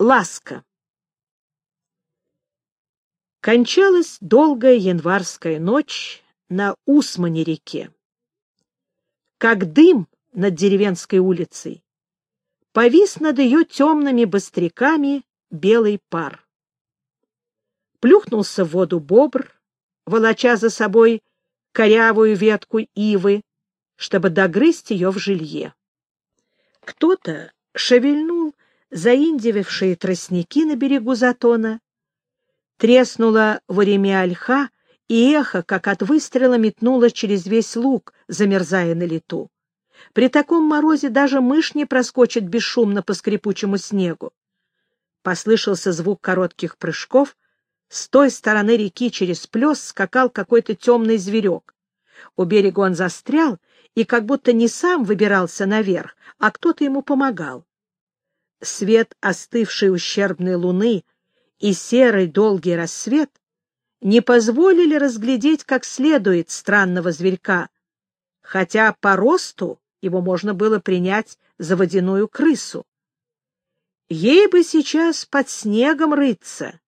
Ласка. Кончалась долгая январская ночь на Усмане-реке. Как дым над деревенской улицей, повис над ее темными быстряками белый пар. Плюхнулся в воду бобр, волоча за собой корявую ветку ивы, чтобы догрызть ее в жилье. Кто-то шевельнул заиндевевшие тростники на берегу затона, треснула в уреме ольха, и эхо, как от выстрела, метнуло через весь луг, замерзая на лету. При таком морозе даже мышь не проскочит бесшумно по скрипучему снегу. Послышался звук коротких прыжков. С той стороны реки через плес скакал какой-то темный зверек. У берега он застрял и как будто не сам выбирался наверх, а кто-то ему помогал. Свет остывшей ущербной луны и серый долгий рассвет не позволили разглядеть как следует странного зверька, хотя по росту его можно было принять за водяную крысу. Ей бы сейчас под снегом рыться,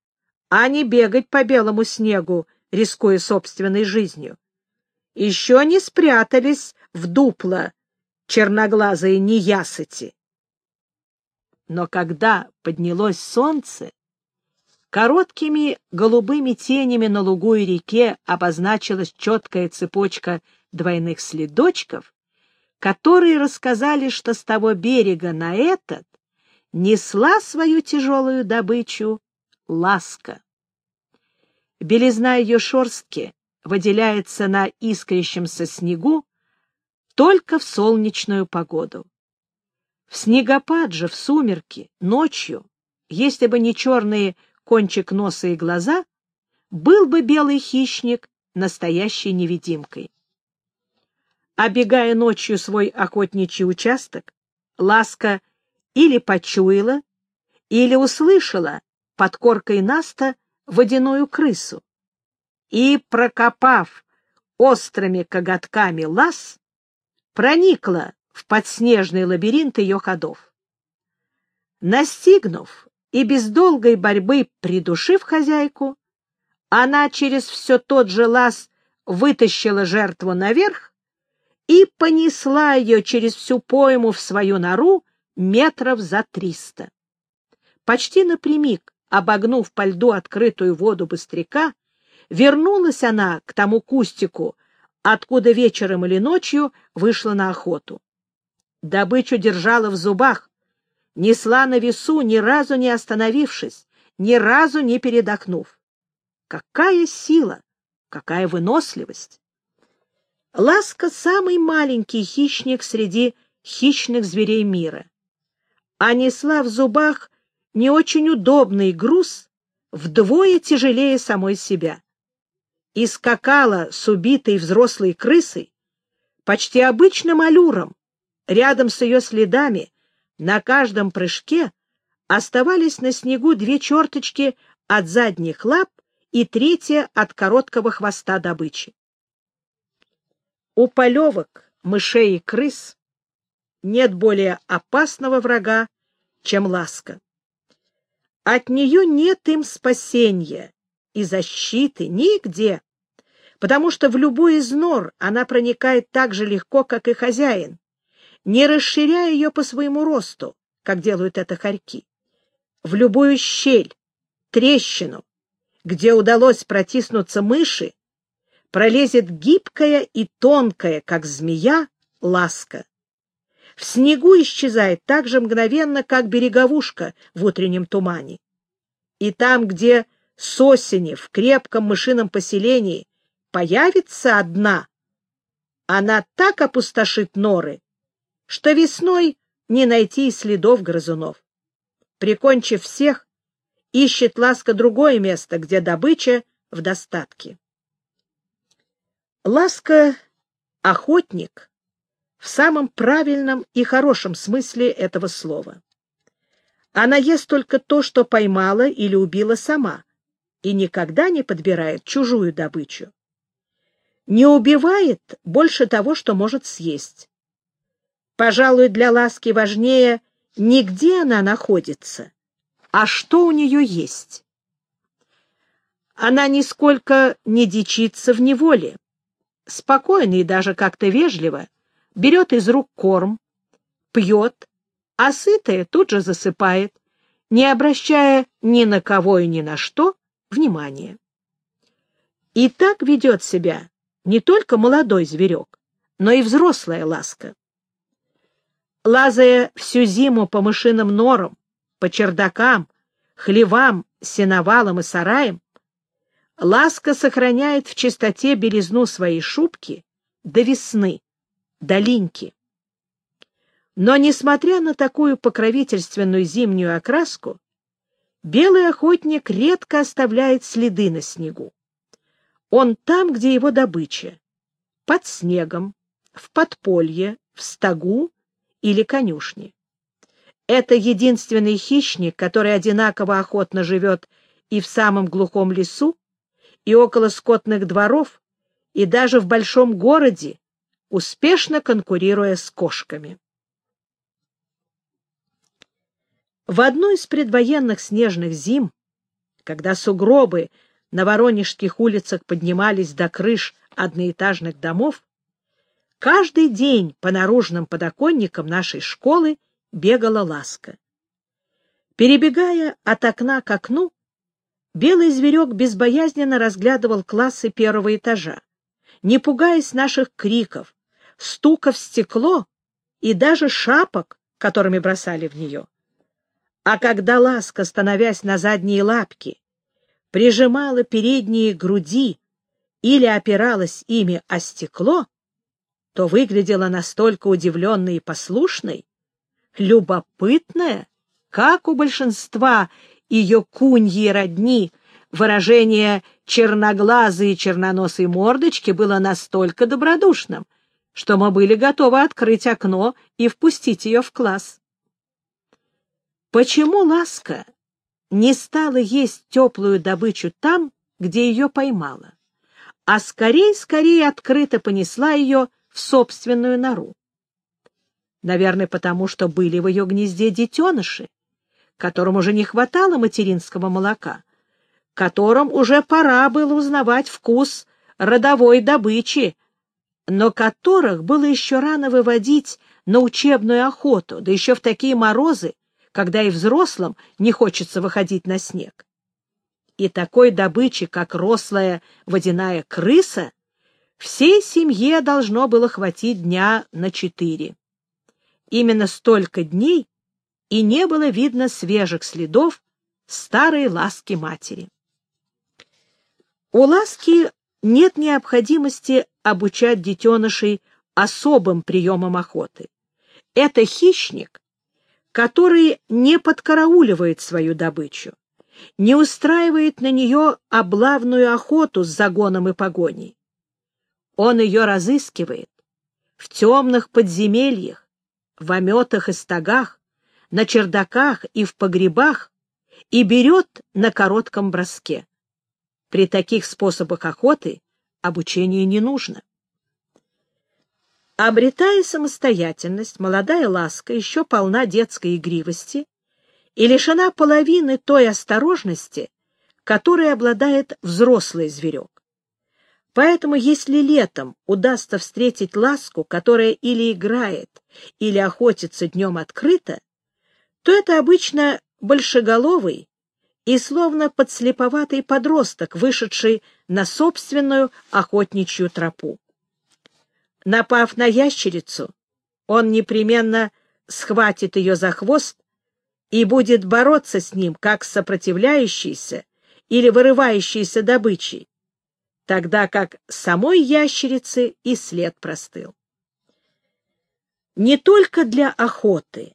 а не бегать по белому снегу, рискуя собственной жизнью. Еще не спрятались в дупло черноглазые неясыти. Но когда поднялось солнце, короткими голубыми тенями на лугу и реке обозначилась четкая цепочка двойных следочков, которые рассказали, что с того берега на этот несла свою тяжелую добычу ласка. Белизна ее шерстки выделяется на искрящемся снегу только в солнечную погоду. В снегопад же, в сумерки, ночью, если бы не черные кончик носа и глаза, был бы белый хищник настоящей невидимкой. Обегая ночью свой охотничий участок, Ласка или почуяла, или услышала под коркой наста водяную крысу. И, прокопав острыми коготками лаз, проникла в подснежный лабиринт ее ходов. Настигнув и без долгой борьбы придушив хозяйку, она через все тот же лаз вытащила жертву наверх и понесла ее через всю пойму в свою нору метров за триста. Почти напрямик, обогнув по льду открытую воду быстряка, вернулась она к тому кустику, откуда вечером или ночью вышла на охоту. Добычу держала в зубах, несла на весу, ни разу не остановившись, ни разу не передохнув. Какая сила, какая выносливость! Ласка — самый маленький хищник среди хищных зверей мира, а несла в зубах не очень удобный груз вдвое тяжелее самой себя. И скакала с убитой взрослой крысой почти обычным аллюром, Рядом с ее следами на каждом прыжке оставались на снегу две черточки от задних лап и третья от короткого хвоста добычи. У полевок, мышей и крыс нет более опасного врага, чем ласка. От нее нет им спасения и защиты нигде, потому что в любой из нор она проникает так же легко, как и хозяин, не расширяя ее по своему росту, как делают это хорьки. В любую щель, трещину, где удалось протиснуться мыши, пролезет гибкая и тонкая, как змея, ласка. В снегу исчезает так же мгновенно, как береговушка в утреннем тумане. И там, где с осени в крепком мышином поселении появится одна, она так опустошит норы, что весной не найти и следов грызунов. Прикончив всех, ищет ласка другое место, где добыча в достатке. Ласка — охотник в самом правильном и хорошем смысле этого слова. Она ест только то, что поймала или убила сама, и никогда не подбирает чужую добычу. Не убивает больше того, что может съесть. Пожалуй, для ласки важнее не где она находится, а что у нее есть. Она нисколько не дичится в неволе, спокойно и даже как-то вежливо берет из рук корм, пьет, а сытая тут же засыпает, не обращая ни на кого и ни на что внимания. И так ведет себя не только молодой зверек, но и взрослая ласка. Лазая всю зиму по мышиным норам, по чердакам, хлевам, сеновалам и сараям, ласка сохраняет в чистоте белизну своей шубки до весны, до линьки. Но, несмотря на такую покровительственную зимнюю окраску, белый охотник редко оставляет следы на снегу. Он там, где его добыча, под снегом, в подполье, в стогу или конюшне. Это единственный хищник, который одинаково охотно живет и в самом глухом лесу, и около скотных дворов, и даже в большом городе, успешно конкурируя с кошками. В одну из предвоенных снежных зим, когда сугробы на воронежских улицах поднимались до крыш одноэтажных домов, каждый день по наружным подоконникам нашей школы бегала ласка. Перебегая от окна к окну, белый зверек безбоязненно разглядывал классы первого этажа, не пугаясь наших криков, стука в стекло и даже шапок, которыми бросали в нее. А когда ласка, становясь на задние лапки, прижимала передние груди или опиралась ими о стекло, то выглядела настолько удивленной и послушной, любопытная, как у большинства ее куньи родни, выражение черноглазой и черноносой мордочки было настолько добродушным, что мы были готовы открыть окно и впустить ее в класс. Почему Ласка не стала есть теплую добычу там, где ее поймала, а скорее-скорее открыто понесла ее в собственную нору? Наверное, потому что были в ее гнезде детеныши, которым уже не хватало материнского молока, которым уже пора было узнавать вкус родовой добычи, но которых было еще рано выводить на учебную охоту, да еще в такие морозы, когда и взрослым не хочется выходить на снег. И такой добычи, как рослая водяная крыса, всей семье должно было хватить дня на четыре. Именно столько дней и не было видно свежих следов старой ласки матери. У ласки нет необходимости обучать детенышей особым приемам охоты. Это хищник, который не подкарауливает свою добычу, не устраивает на нее облавную охоту с загоном и погоней. Он ее разыскивает в темных подземельях, в ометах и стогах, на чердаках и в погребах и берет на коротком броске. При таких способах охоты обучение не нужно. Обретая самостоятельность, молодая ласка еще полна детской игривости и лишена половины той осторожности, которой обладает взрослый зверек. Поэтому, если летом удастся встретить ласку, которая или играет, или охотится днем открыто, то это обычно большеголовый и словно подслеповатый подросток, вышедший на собственную охотничью тропу. Напав на ящерицу, он непременно схватит ее за хвост и будет бороться с ним, как сопротивляющийся или вырывающийся добычей, тогда как самой ящерицы и след простыл. Не только для охоты,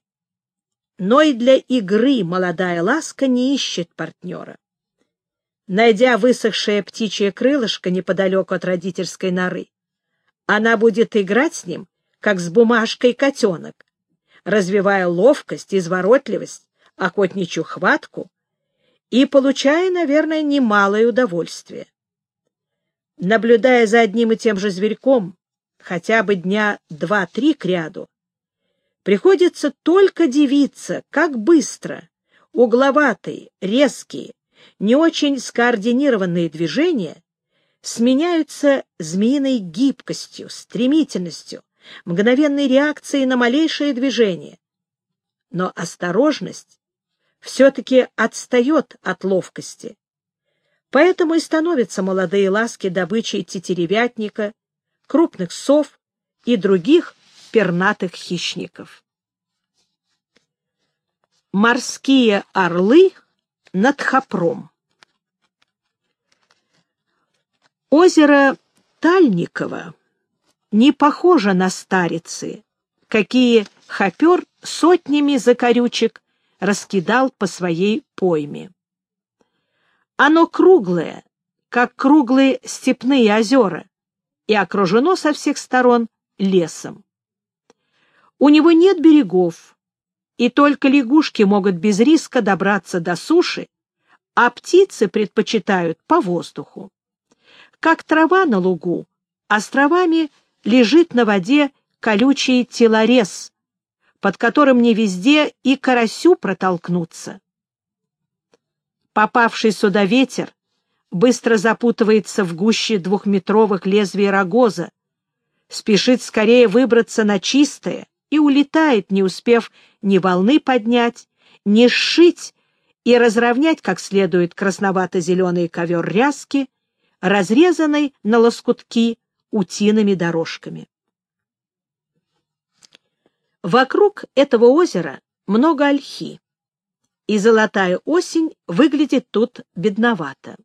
но и для игры молодая ласка не ищет партнера. Найдя высохшее птичье крылышко неподалеку от родительской норы, она будет играть с ним, как с бумажкой котенок, развивая ловкость, изворотливость, охотничью хватку и получая, наверное, немалое удовольствие. Наблюдая за одним и тем же зверьком хотя бы дня два-три к ряду, приходится только дивиться, как быстро угловатые, резкие, не очень скоординированные движения сменяются змеиной гибкостью, стремительностью, мгновенной реакцией на малейшее движение. Но осторожность все-таки отстает от ловкости. Поэтому и становятся молодые ласки добычей тетеревятника, крупных сов и других пернатых хищников. Морские орлы над Хопром Озеро Тальниково не похоже на старицы, какие хопер сотнями закорючек раскидал по своей пойме. Оно круглое, как круглые степные озера, и окружено со всех сторон лесом. У него нет берегов, и только лягушки могут без риска добраться до суши, а птицы предпочитают по воздуху. Как трава на лугу, островами лежит на воде колючий телорез, под которым не везде и карасю протолкнуться. Попавший сюда ветер быстро запутывается в гуще двухметровых лезвий рогоза, спешит скорее выбраться на чистое и улетает, не успев ни волны поднять, ни сшить и разровнять как следует красновато-зеленый ковер ряски, разрезанный на лоскутки утиными дорожками. Вокруг этого озера много ольхи, и золотая осень выглядит тут бедновато.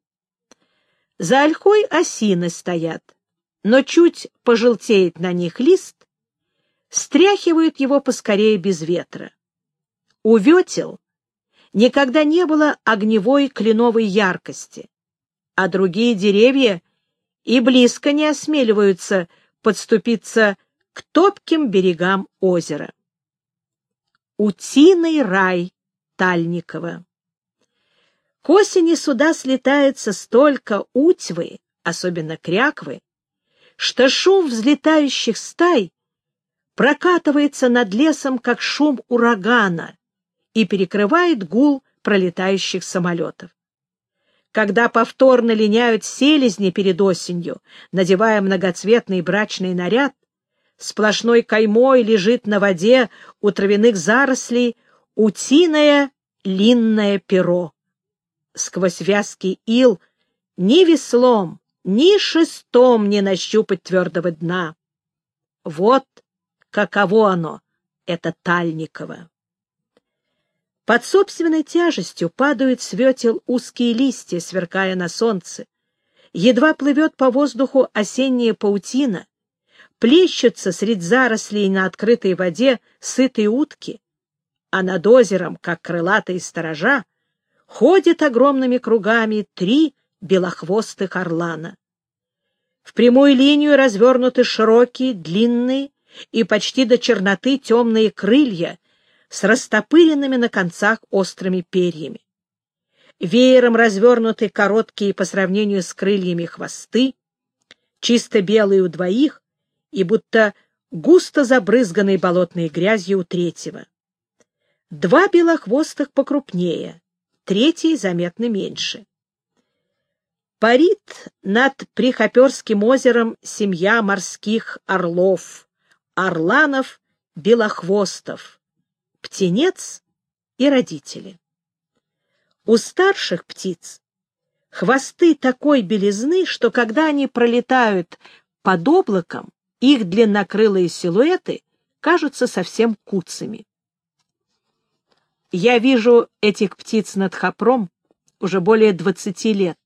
За ольхой осины стоят, но чуть пожелтеет на них лист, стряхивают его поскорее без ветра. У ветел никогда не было огневой кленовой яркости, а другие деревья и близко не осмеливаются подступиться к топким берегам озера. Утиный рай Тальникова К осени сюда слетается столько утьвы, особенно кряквы, что шум взлетающих стай прокатывается над лесом, как шум урагана, и перекрывает гул пролетающих самолетов. Когда повторно линяют селезни перед осенью, надевая многоцветный брачный наряд, сплошной каймой лежит на воде у травяных зарослей утиное линное перо. Сквозь вязкий ил ни веслом, ни шестом не нащупать твердого дна. Вот каково оно, это Тальниково. Под собственной тяжестью падают с ветел узкие листья, сверкая на солнце. Едва плывет по воздуху осенняя паутина, плещутся средь зарослей на открытой воде сытые утки, а над озером, как крылатые сторожа, ходят огромными кругами три белохвостых орлана. В прямую линию развернуты широкие, длинные и почти до черноты темные крылья с растопыренными на концах острыми перьями. Веером развернуты короткие по сравнению с крыльями хвосты, чисто белые у двоих и будто густо забрызганной болотной грязью у третьего. Два белохвостых покрупнее, третий заметно меньше. Парит над Прихоперским озером семья морских орлов, орланов-белохвостов, птенец и родители. У старших птиц хвосты такой белизны, что когда они пролетают под облаком, их длиннокрылые силуэты кажутся совсем куцами. Я вижу этих птиц над Хопром уже более двадцати лет.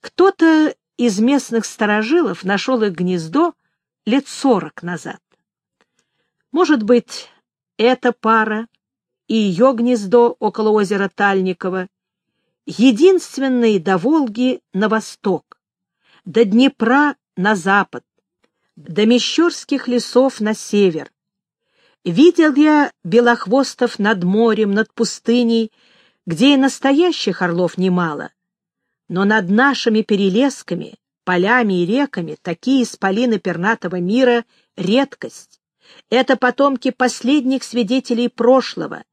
Кто-то из местных сторожилов нашел их гнездо лет сорок назад. Может быть, эта пара и ее гнездо около озера Тальникова единственные до Волги на восток, до Днепра на запад, до Мещерских лесов на север. Видел я белохвостов над морем, над пустыней, где и настоящих орлов немало. Но над нашими перелесками, полями и реками такие исполины пернатого мира — редкость. Это потомки последних свидетелей прошлого,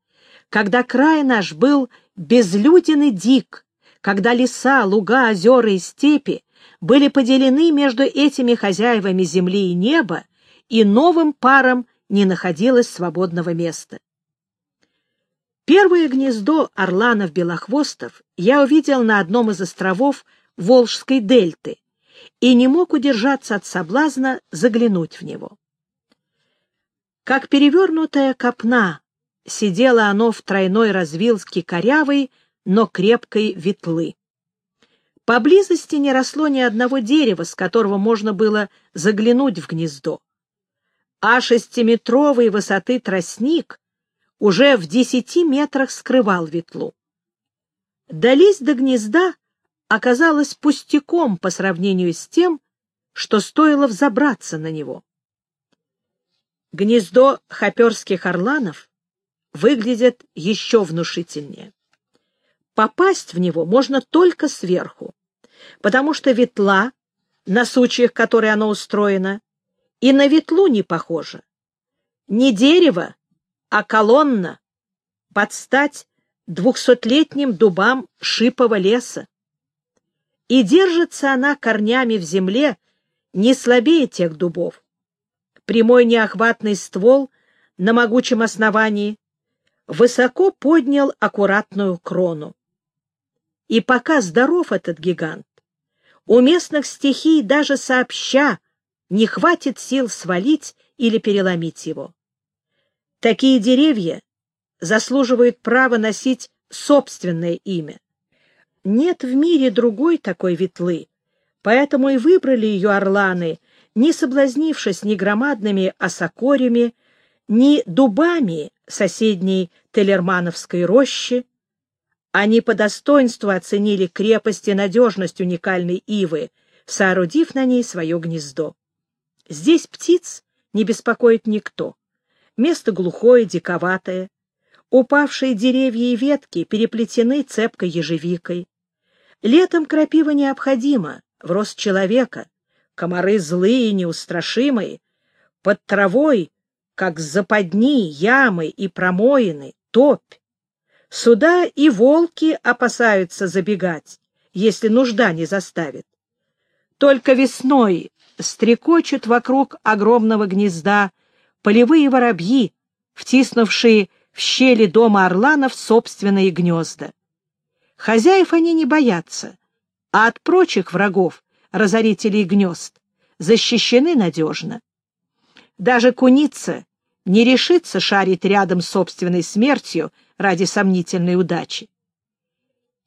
когда край наш был безлюден и дик, когда леса, луга, озера и степи были поделены между этими хозяевами земли и неба, и новым парам не находилось свободного места. Первое гнездо орланов-белохвостов я увидел на одном из островов Волжской дельты и не мог удержаться от соблазна заглянуть в него. Как перевернутая копна сидело оно в тройной развилке корявой, но крепкой ветлы. Поблизости не росло ни одного дерева, с которого можно было заглянуть в гнездо. А шестиметровой высоты тростник уже в десяти метрах скрывал ветлу. Долезть до гнезда оказалось пустяком по сравнению с тем, что стоило взобраться на него. Гнездо хоперских орланов выглядит еще внушительнее. Попасть в него можно только сверху, потому что ветла, на сучьях которой оно устроено, и на ветлу не похожа. Не дерево, а колонна, под стать двухсотлетним дубам шипового леса. И держится она корнями в земле не слабее тех дубов. Прямой неохватный ствол на могучем основании высоко поднял аккуратную крону. И пока здоров этот гигант, у местных стихий даже сообща не хватит сил свалить или переломить его. Такие деревья заслуживают права носить собственное имя. Нет в мире другой такой ветлы, поэтому и выбрали ее орланы, не соблазнившись ни громадными осокорями, ни дубами соседней Телермановской рощи. Они по достоинству оценили крепость и надежность уникальной ивы, соорудив на ней свое гнездо. Здесь птиц не беспокоит никто. Место глухое, диковатое. Упавшие деревья и ветки переплетены цепкой ежевикой. Летом крапива необходима, в рост человека. Комары злые неустрашимые. Под травой, как западни, ямы и промоины, топь. Сюда и волки опасаются забегать, если нужда не заставит. Только весной стрекочут вокруг огромного гнезда полевые воробьи, втиснувшие в щели дома орланов собственные гнезда. Хозяев они не боятся, а от прочих врагов, разорителей гнезд, защищены надежно. Даже куница не решится шарить рядом с собственной смертью ради сомнительной удачи.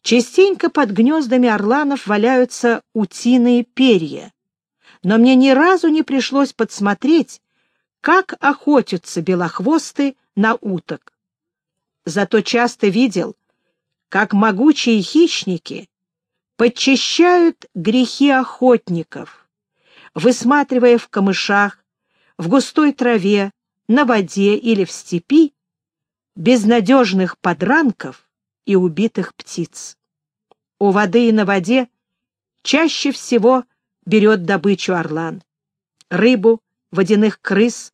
Частенько под гнездами орланов валяются утиные перья, но мне ни разу не пришлось подсмотреть, как охотятся белохвосты на уток. Зато часто видел, как могучие хищники подчищают грехи охотников, высматривая в камышах, в густой траве, на воде или в степи безнадежных подранков и убитых птиц. У воды и на воде чаще всего берет добычу орлан, рыбу, водяных крыс,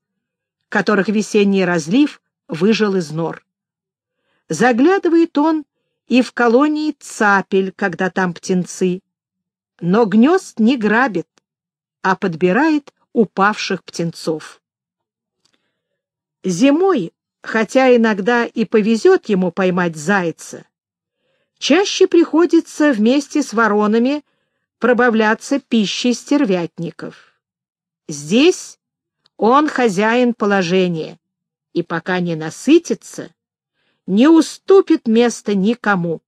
которых весенний разлив выжил из нор. Заглядывает он и в колонии цапель, когда там птенцы, но гнезд не грабит, а подбирает упавших птенцов. Зимой, хотя иногда и повезет ему поймать зайца, чаще приходится вместе с воронами пробавляться пищей стервятников. Здесь он хозяин положения, и пока не насытится, не уступит место никому,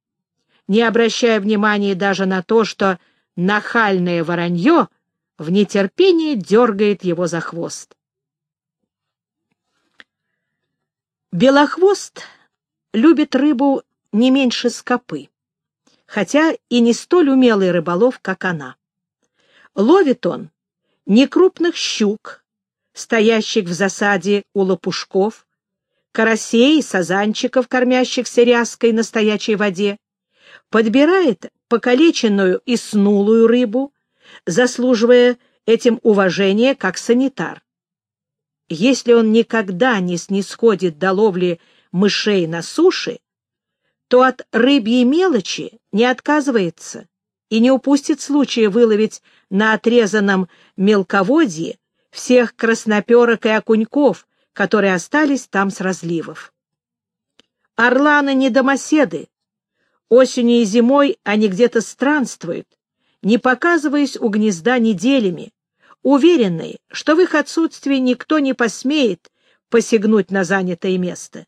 не обращая внимания даже на то, что нахальное воронье в нетерпении дергает его за хвост. Белохвост любит рыбу не меньше скопы, хотя и не столь умелый рыболов, как она. Ловит он не крупных щук, стоящих в засаде у лопушков, карасей, сазанчиков, кормящихся ряской на стоячей воде, подбирает покалеченную и снулую рыбу, заслуживая этим уважения как санитар. Если он никогда не снисходит до ловли мышей на суше, то от рыбьей мелочи не отказывается и не упустит случая выловить на отрезанном мелководье всех красноперок и окуньков, которые остались там с разливов. Орланы не домоседы. Осенью и зимой они где-то странствуют, не показываясь у гнезда неделями, уверенные, что в их отсутствии никто не посмеет посягнуть на занятое место.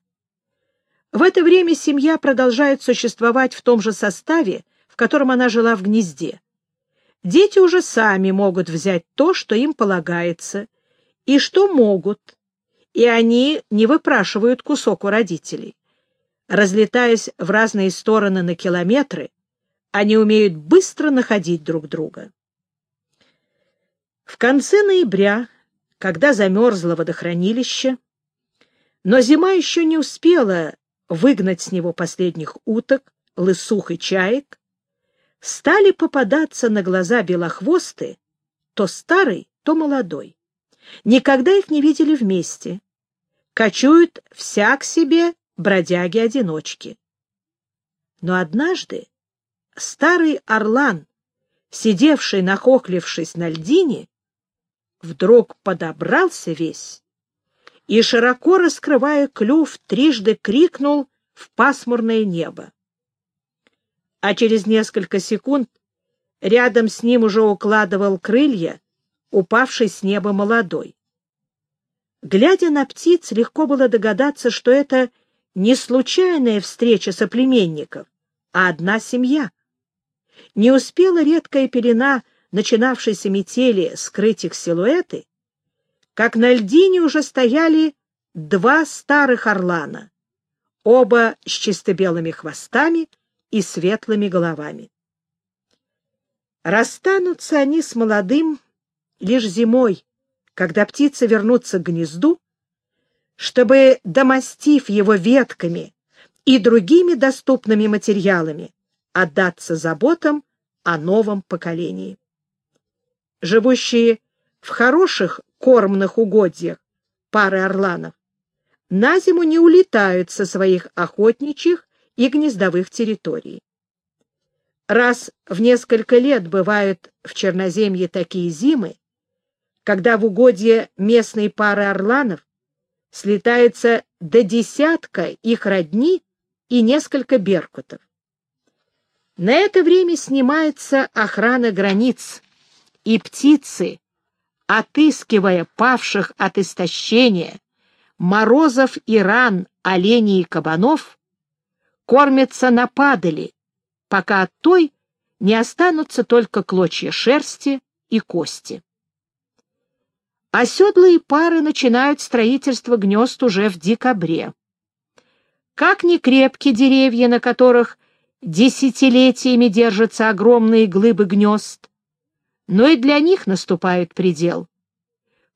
В это время семья продолжает существовать в том же составе, в котором она жила в гнезде. Дети уже сами могут взять то, что им полагается, и что могут, и они не выпрашивают кусок у родителей. Разлетаясь в разные стороны на километры, они умеют быстро находить друг друга. В конце ноября, когда замерзло водохранилище, но зима еще не успела выгнать с него последних уток, лысух и чаек, стали попадаться на глаза белохвосты, то старый, то молодой. Никогда их не видели вместе. Кочуют всяк себе бродяги-одиночки. Но однажды старый орлан, сидевший, нахохлившись на льдине, вдруг подобрался весь и, широко раскрывая клюв, трижды крикнул в пасмурное небо. А через несколько секунд рядом с ним уже укладывал крылья, упавший с неба молодой. Глядя на птиц, легко было догадаться, что это не случайная встреча соплеменников, а одна семья. Не успела редкая пелена начинавшейся метели скрыть их силуэты, как на льдине уже стояли два старых орлана, оба с чисто-белыми хвостами и светлыми головами. Расстанутся они с молодым лишь зимой, когда птицы вернутся к гнезду, чтобы, домостив его ветками и другими доступными материалами, отдаться заботам о новом поколении. Живущие в хороших кормных угодьях пары орланов на зиму не улетают со своих охотничьих и гнездовых территорий. Раз в несколько лет бывают в Черноземье такие зимы, когда в угодье местной пары орланов слетается до десятка их родни и несколько беркутов. На это время снимается охрана границ, и птицы, отыскивая павших от истощения, морозов и ран оленей и кабанов, кормятся на падали, пока от той не останутся только клочья шерсти и кости. Оседлые пары начинают строительство гнезд уже в декабре. Как ни крепки деревья, на которых десятилетиями держатся огромные глыбы гнезд, но и для них наступает предел.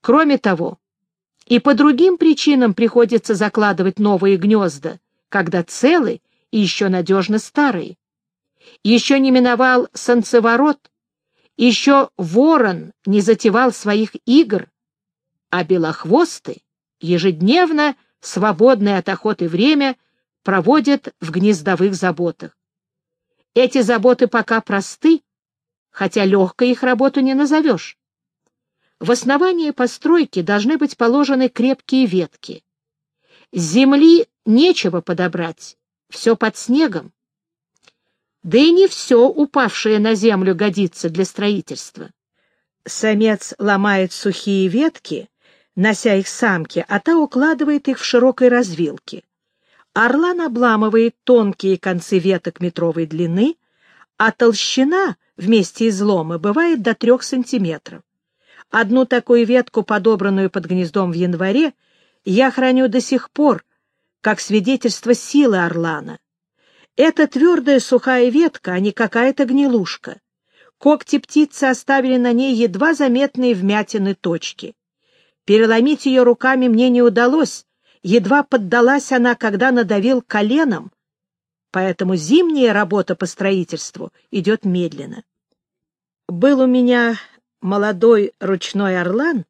Кроме того, и по другим причинам приходится закладывать новые гнезда, когда целы и еще надежно старые. Еще не миновал солнцеворот, еще ворон не затевал своих игр, а белохвосты ежедневно, свободное от охоты время, проводят в гнездовых заботах. Эти заботы пока просты, хотя легкой их работу не назовешь. В основании постройки должны быть положены крепкие ветки. Земли нечего подобрать, все под снегом. Да и не все упавшее на землю годится для строительства. Самец ломает сухие ветки, нося их самке, а та укладывает их в широкой развилке. Орлан обламывает тонкие концы веток метровой длины, а толщина вместе излома бывает до трех сантиметров. Одну такую ветку, подобранную под гнездом в январе, я храню до сих пор, как свидетельство силы орлана. Это твердая сухая ветка, а не какая-то гнилушка. Когти птицы оставили на ней едва заметные вмятины точки. Переломить ее руками мне не удалось, едва поддалась она, когда надавил коленом, поэтому зимняя работа по строительству идет медленно. Был у меня молодой ручной орлан,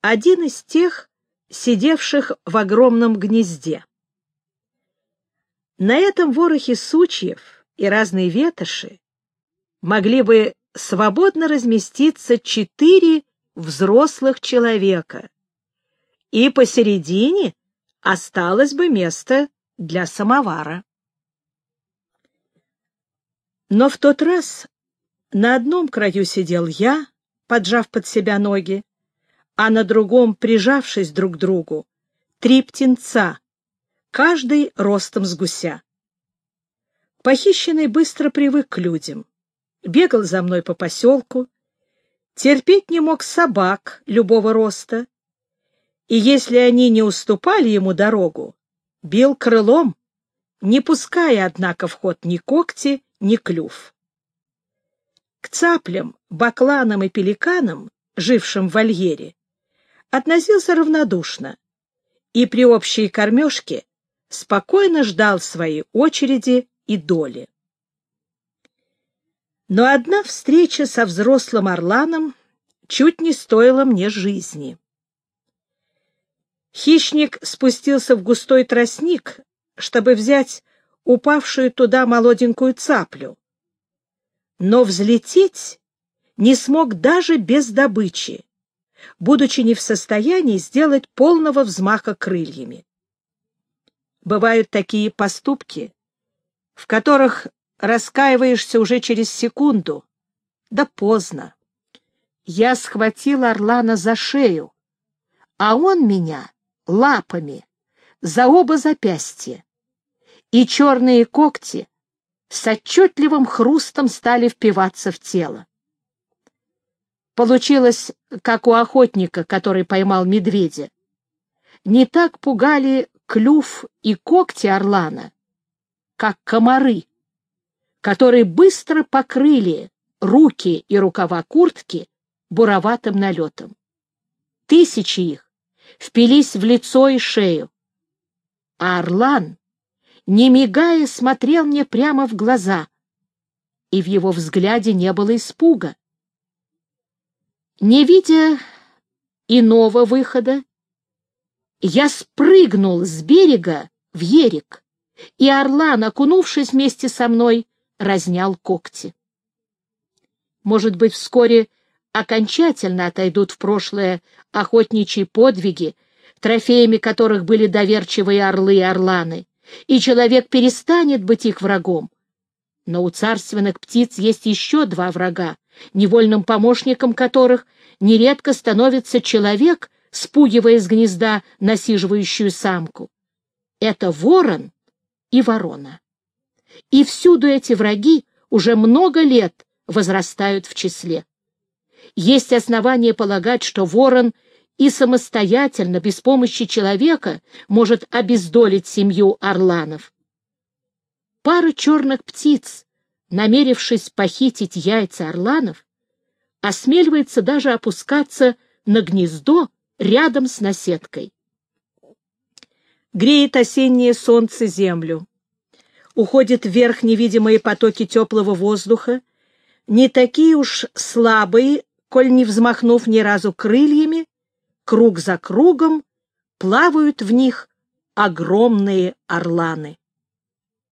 один из тех, сидевших в огромном гнезде. На этом ворохе сучьев и разные ветоши могли бы свободно разместиться четыре взрослых человека, и посередине осталось бы место для самовара. Но в тот раз на одном краю сидел я, поджав под себя ноги, а на другом, прижавшись друг к другу, три птенца, каждый ростом с гуся. Похищенный быстро привык к людям, бегал за мной по поселку, терпеть не мог собак любого роста, и если они не уступали ему дорогу, бил крылом, не пуская, однако, в ход ни когти, ни клюв. К цаплям, бакланам и пеликанам, жившим в вольере, относился равнодушно и при общей кормежке спокойно ждал своей очереди и доли. Но одна встреча со взрослым орланом чуть не стоила мне жизни. Хищник спустился в густой тростник, чтобы взять упавшую туда молоденькую цаплю. Но взлететь не смог даже без добычи, будучи не в состоянии сделать полного взмаха крыльями. Бывают такие поступки, в которых раскаиваешься уже через секунду. Да поздно. Я схватил Орлана за шею, а он меня лапами за оба запястья, и черные когти с отчетливым хрустом стали впиваться в тело. Получилось, как у охотника, который поймал медведя. Не так пугали клюв и когти орлана, как комары, которые быстро покрыли руки и рукава куртки буроватым налетом. Тысячи их впились в лицо и шею. А Орлан, не мигая, смотрел мне прямо в глаза, и в его взгляде не было испуга. Не видя иного выхода, я спрыгнул с берега в ерик, и Орлан, окунувшись вместе со мной, разнял когти. Может быть, вскоре окончательно отойдут в прошлое охотничьи подвиги, трофеями которых были доверчивые орлы и орланы, и человек перестанет быть их врагом. Но у царственных птиц есть еще два врага, невольным помощником которых нередко становится человек, спугивая из гнезда насиживающую самку. Это ворон и ворона. И всюду эти враги уже много лет возрастают в числе. Есть основания полагать, что ворон и самостоятельно, без помощи человека, может обездолить семью орланов. Пара черных птиц, намерившись похитить яйца орланов, осмеливается даже опускаться на гнездо рядом с наседкой. Греет осеннее солнце землю. Уходят вверх невидимые потоки теплого воздуха, не такие уж слабые, коль не взмахнув ни разу крыльями, круг за кругом плавают в них огромные орланы.